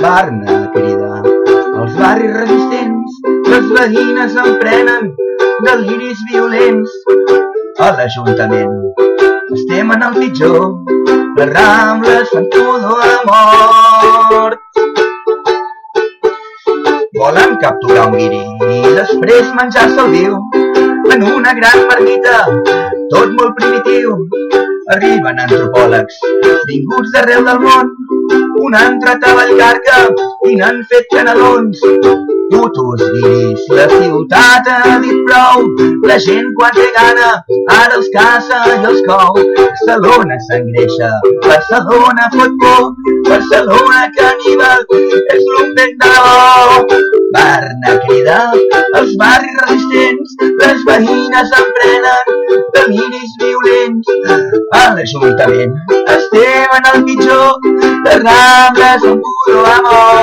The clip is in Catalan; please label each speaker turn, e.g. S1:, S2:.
S1: Barna crida els barris resistents, les veïnes emprenen deliris violents. A l'Ajuntament estem en el pitjor, les rambles fan todo a mort. Volen capturar un guiri i després menjar-se el viu en una gran marmita, tot molt primitiu. Arriben antropòlegs vinguts d'arreu del món una altra carca i n'han fet canelons. Putos guiris, la ciutat ha dit prou, la gent quan té gana ara els caça i els cou. Barcelona s'engreixa, Barcelona fot por, Barcelona caníbal, és l'ompent de bo. Barna crida, els barris resistents, les veïnes emprenen deliris violents. A l'Ajuntament estem en el pitjor, les rambles un puro amor.